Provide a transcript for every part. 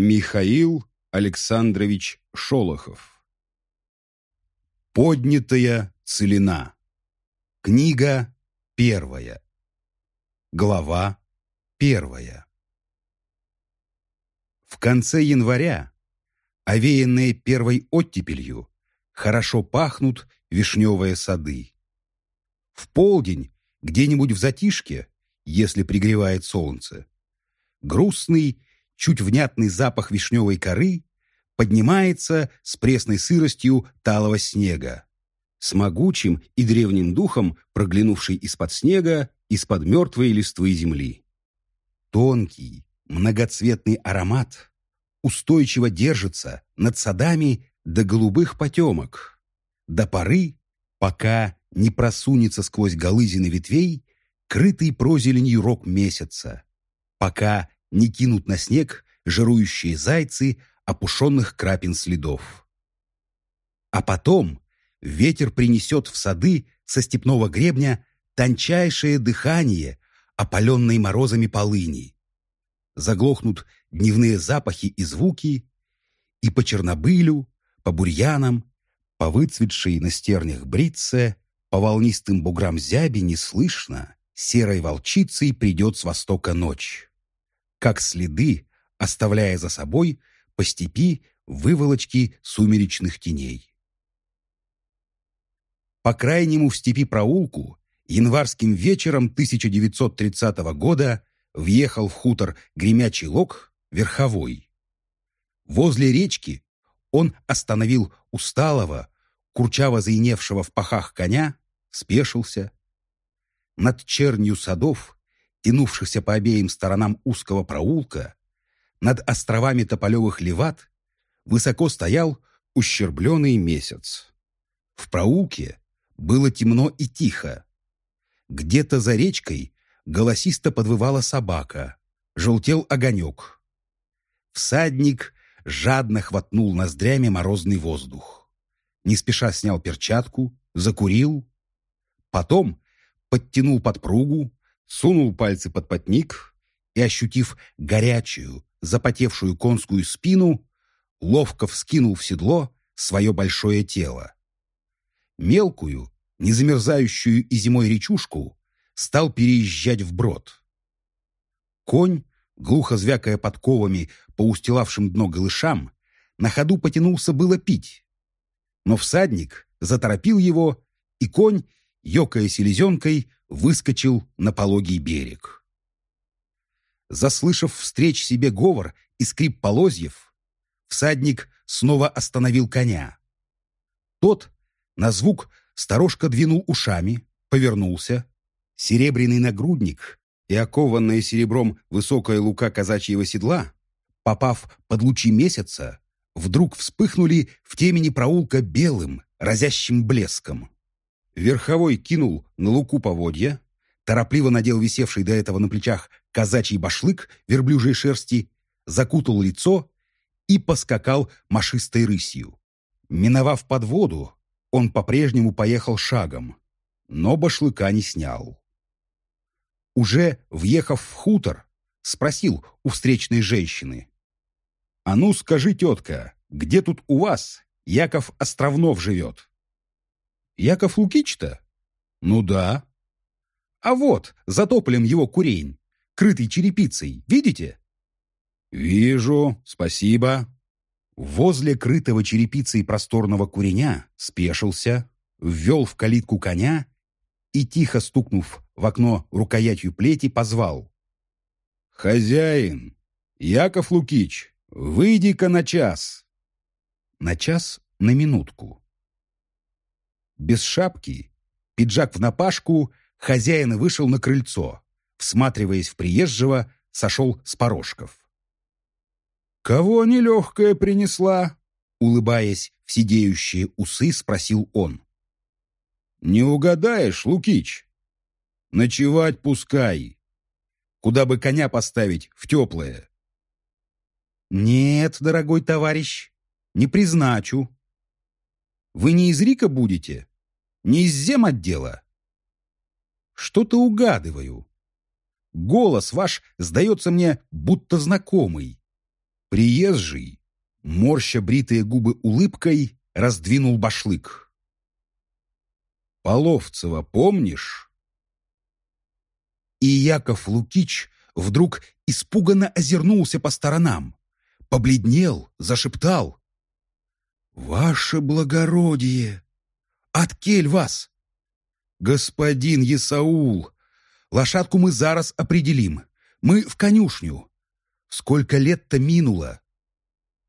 Михаил Александрович Шолохов. Поднятая целина Книга первая. Глава первая. В конце января, овеянные первой оттепелью, хорошо пахнут вишневые сады. В полдень, где-нибудь в затишке, если пригревает солнце, грустный чуть внятный запах вишневой коры поднимается с пресной сыростью талого снега, с могучим и древним духом, проглянувший из-под снега, из-под мертвой листвы земли. Тонкий, многоцветный аромат устойчиво держится над садами до голубых потемок, до поры, пока не просунется сквозь голызины ветвей, крытый прозеленью рог месяца, пока не кинут на снег жирующие зайцы опушенных крапин следов. А потом ветер принесет в сады со степного гребня тончайшее дыхание, опаленной морозами полыни. Заглохнут дневные запахи и звуки, и по чернобылю, по бурьянам, по выцветшей на стернях брице, по волнистым буграм зяби не слышно, серой волчицей придет с востока ночь как следы, оставляя за собой по степи выволочки сумеречных теней. По крайнему в степи проулку январским вечером 1930 года въехал в хутор Гремячий Лог Верховой. Возле речки он остановил усталого, курчаво заиневшего в пахах коня, спешился. Над чернью садов тянувшихся по обеим сторонам узкого проулка, над островами тополевых леват, высоко стоял ущербленный месяц. В проулке было темно и тихо. Где-то за речкой голосисто подвывала собака, желтел огонек. Всадник жадно хватнул ноздрями морозный воздух. Не спеша снял перчатку, закурил. Потом подтянул подпругу, сунул пальцы под потник и, ощутив горячую, запотевшую конскую спину, ловко вскинул в седло свое большое тело. Мелкую, не замерзающую и зимой речушку стал переезжать вброд. Конь, глухо звякая подковами по устилавшим дно голышам, на ходу потянулся было пить. Но всадник заторопил его, и конь, ёкая селезенкой, выскочил на пологий берег. Заслышав встреч себе говор и скрип полозьев, всадник снова остановил коня. Тот на звук сторожка двинул ушами, повернулся. Серебряный нагрудник и окованная серебром высокая лука казачьего седла, попав под лучи месяца, вдруг вспыхнули в темени проулка белым, разящим блеском. Верховой кинул на луку поводья, торопливо надел висевший до этого на плечах казачий башлык верблюжьей шерсти, закутал лицо и поскакал машистой рысью. Миновав подводу, он по-прежнему поехал шагом, но башлыка не снял. Уже въехав в хутор, спросил у встречной женщины. «А ну, скажи, тетка, где тут у вас Яков Островнов живет?» Яков Лукич-то? Ну да. А вот, затоплен его курень, крытый черепицей, видите? Вижу, спасибо. Возле крытого черепицей просторного куреня спешился, ввел в калитку коня и, тихо стукнув в окно рукоятью плети, позвал. «Хозяин, Яков Лукич, выйди-ка на час!» На час, на минутку без шапки, пиджак в напашку, хозяин вышел на крыльцо, всматриваясь в приезжего, сошел с порожков. «Кого нелегкая принесла?» Улыбаясь в сидеющие усы, спросил он. «Не угадаешь, Лукич? Ночевать пускай. Куда бы коня поставить в теплое?» «Нет, дорогой товарищ, не призначу. Вы не из Рика будете?» Не из зем отдела? Что-то угадываю. Голос ваш сдается мне будто знакомый. Приезжий, морща бритые губы улыбкой, раздвинул башлык. «Половцева помнишь?» И Яков Лукич вдруг испуганно озернулся по сторонам, побледнел, зашептал. «Ваше благородие! Откель вас!» «Господин Есаул, лошадку мы зараз определим. Мы в конюшню. Сколько лет-то минуло?»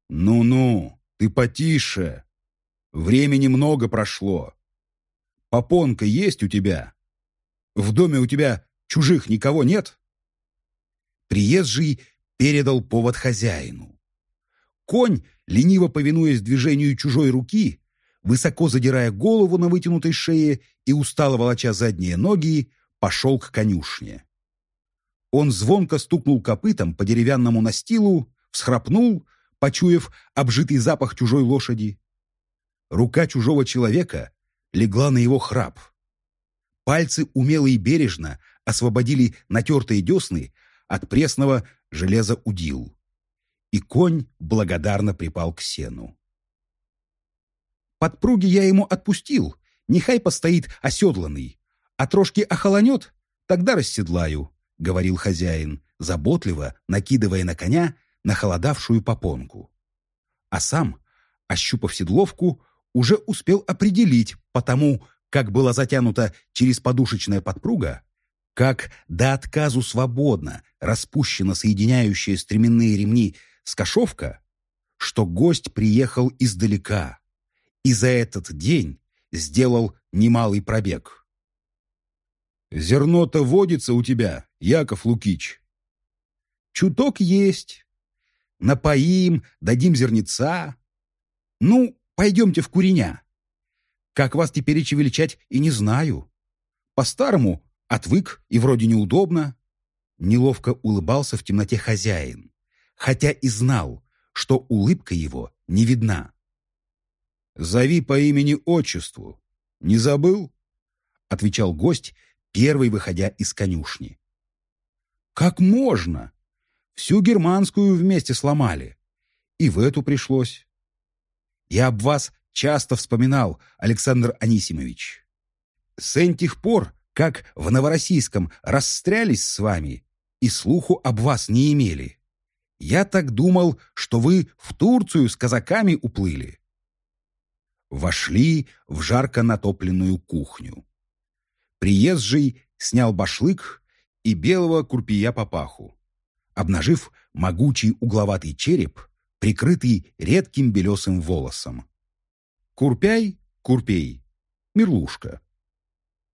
«Ну-ну, ты потише. Времени много прошло. Попонка есть у тебя? В доме у тебя чужих никого нет?» Приезжий передал повод хозяину. Конь, лениво повинуясь движению чужой руки, высоко задирая голову на вытянутой шее и устало волоча задние ноги, пошел к конюшне. Он звонко стукнул копытом по деревянному настилу, всхрапнул, почуяв обжитый запах чужой лошади. Рука чужого человека легла на его храп. Пальцы умело и бережно освободили натертые десны от пресного железа удил и конь благодарно припал к сену. Подпруги я ему отпустил, нехай постоит оседланный, а трошки охолонет, тогда расседлаю, — говорил хозяин, заботливо накидывая на коня нахолодавшую попонку. А сам, ощупав седловку, уже успел определить потому, как была затянута через подушечная подпруга, как до отказу свободно распущена соединяющие стременные ремни Скашовка, что гость приехал издалека и за этот день сделал немалый пробег. «Зерно-то водится у тебя, Яков Лукич?» «Чуток есть. Напоим, дадим зерница. Ну, пойдемте в куреня. Как вас теперь величать и не знаю. По-старому отвык и вроде неудобно». Неловко улыбался в темноте хозяин хотя и знал, что улыбка его не видна. «Зови по имени-отчеству. Не забыл?» — отвечал гость, первый выходя из конюшни. «Как можно? Всю германскую вместе сломали. И в эту пришлось. Я об вас часто вспоминал, Александр Анисимович. С этих пор, как в Новороссийском расстрялись с вами, и слуху об вас не имели. Я так думал, что вы в Турцию с казаками уплыли. Вошли в жарко натопленную кухню. Приезжий снял башлык и белого курпия по паху, обнажив могучий угловатый череп, прикрытый редким белесым волосом. Курпяй, курпей, мерлушка.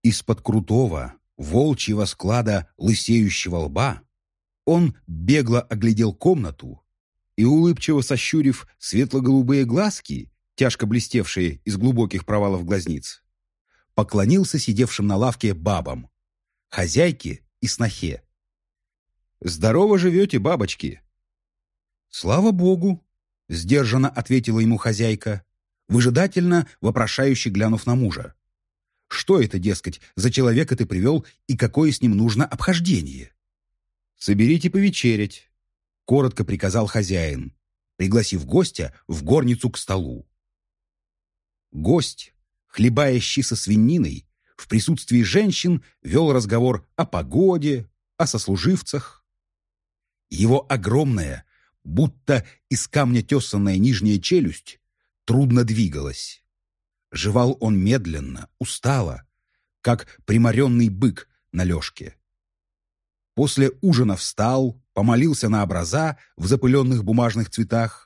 Из-под крутого, волчьего склада лысеющего лба он бегло оглядел комнату и, улыбчиво сощурив светло-голубые глазки, тяжко блестевшие из глубоких провалов глазниц, поклонился сидевшим на лавке бабам, хозяйке и снохе. «Здорово живете, бабочки!» «Слава Богу!» — сдержанно ответила ему хозяйка, выжидательно вопрошающе глянув на мужа. «Что это, дескать, за человека ты привел и какое с ним нужно обхождение?» «Соберите повечерять», — коротко приказал хозяин, пригласив гостя в горницу к столу. Гость, хлебая щи со свининой, в присутствии женщин вел разговор о погоде, о сослуживцах. Его огромная, будто из камня тесанная нижняя челюсть, трудно двигалась. Жевал он медленно, устало, как приморенный бык на лёжке. После ужина встал, помолился на образа в запыленных бумажных цветах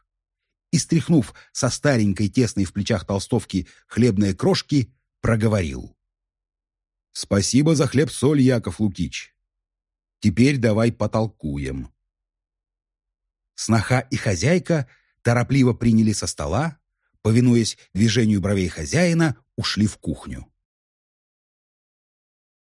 и, стряхнув со старенькой тесной в плечах толстовки хлебные крошки, проговорил. «Спасибо за хлеб-соль, Яков Лукич. Теперь давай потолкуем». Сноха и хозяйка торопливо приняли со стола, повинуясь движению бровей хозяина, ушли в кухню.